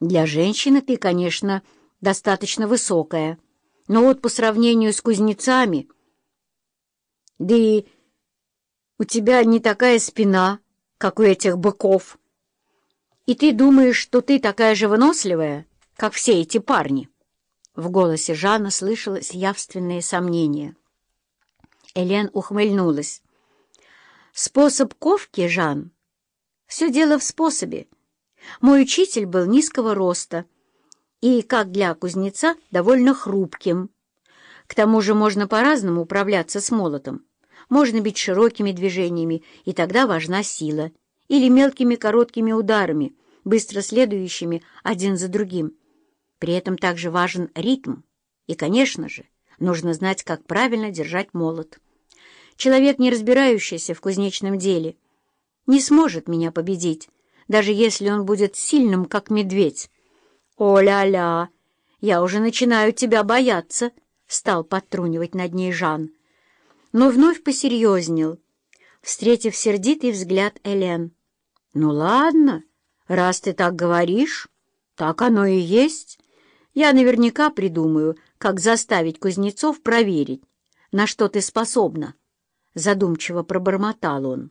Для женщины ты, конечно, достаточно высокая, но вот по сравнению с кузнецами... Да и у тебя не такая спина, как у этих быков. И ты думаешь, что ты такая же выносливая, как все эти парни?» В голосе Жана слышалось явственное сомнение. Элен ухмыльнулась. «Способ ковки, Жан? Все дело в способе. Мой учитель был низкого роста и, как для кузнеца, довольно хрупким. К тому же можно по-разному управляться с молотом. Можно бить широкими движениями, и тогда важна сила, или мелкими короткими ударами, быстро следующими один за другим. При этом также важен ритм, и, конечно же, нужно знать, как правильно держать молот. Человек, не разбирающийся в кузнечном деле, не сможет меня победить, даже если он будет сильным, как медведь. «О-ля-ля! Я уже начинаю тебя бояться!» — стал подтрунивать над ней Жан но вновь посерьезнел, встретив сердитый взгляд Элен. «Ну ладно, раз ты так говоришь, так оно и есть. Я наверняка придумаю, как заставить кузнецов проверить, на что ты способна», — задумчиво пробормотал он.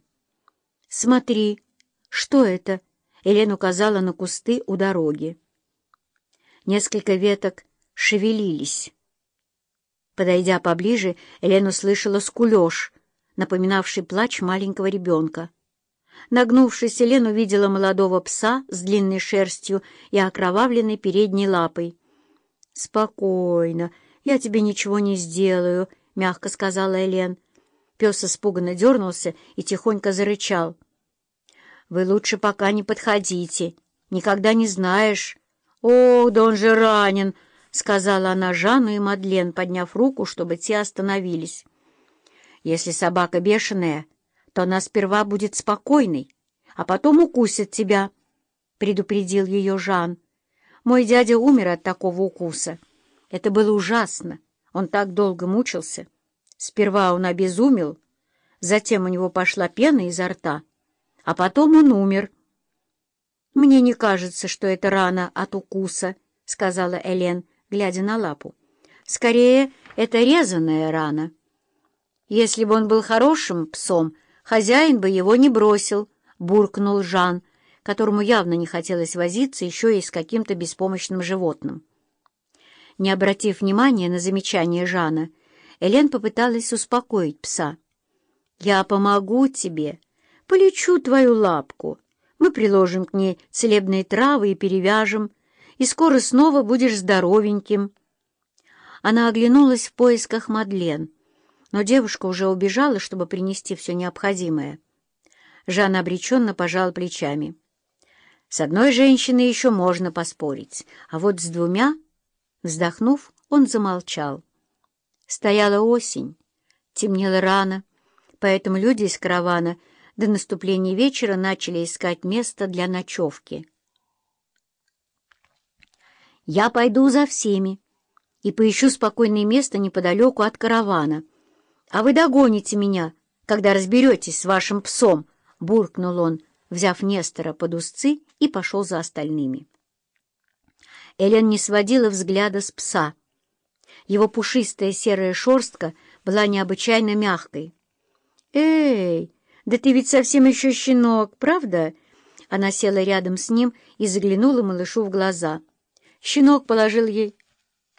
«Смотри, что это?» — Элен указала на кусты у дороги. Несколько веток шевелились. Подойдя поближе, Елена услышала скулеж, напоминавший плач маленького ребенка. Нагнувшись, Елена увидела молодого пса с длинной шерстью и окровавленной передней лапой. «Спокойно, я тебе ничего не сделаю», — мягко сказала Элен. Пес испуганно дернулся и тихонько зарычал. «Вы лучше пока не подходите. Никогда не знаешь. Ох, да он же ранен!» — сказала она Жанну и Мадлен, подняв руку, чтобы те остановились. «Если собака бешеная, то она сперва будет спокойной, а потом укусит тебя», — предупредил ее Жан. «Мой дядя умер от такого укуса. Это было ужасно. Он так долго мучился. Сперва он обезумел, затем у него пошла пена изо рта, а потом он умер». «Мне не кажется, что это рана от укуса», — сказала Элен, — глядя на лапу. «Скорее, это резаная рана. Если бы он был хорошим псом, хозяин бы его не бросил», — буркнул Жан, которому явно не хотелось возиться еще и с каким-то беспомощным животным. Не обратив внимания на замечание Жана, Элен попыталась успокоить пса. «Я помогу тебе, полечу твою лапку. Мы приложим к ней целебные травы и перевяжем, и скоро снова будешь здоровеньким». Она оглянулась в поисках Мадлен, но девушка уже убежала, чтобы принести все необходимое. Жанна обреченно пожал плечами. «С одной женщиной еще можно поспорить, а вот с двумя...» Вздохнув, он замолчал. Стояла осень, темнело рано, поэтому люди из каравана до наступления вечера начали искать место для ночевки. Я пойду за всеми и поищу спокойное место неподалеку от каравана. А вы догоните меня, когда разберетесь с вашим псом, — буркнул он, взяв Нестора под узцы и пошел за остальными. Элен не сводила взгляда с пса. Его пушистая серая шерстка была необычайно мягкой. «Эй, да ты ведь совсем еще щенок, правда?» Она села рядом с ним и заглянула малышу в глаза — Щенок положил ей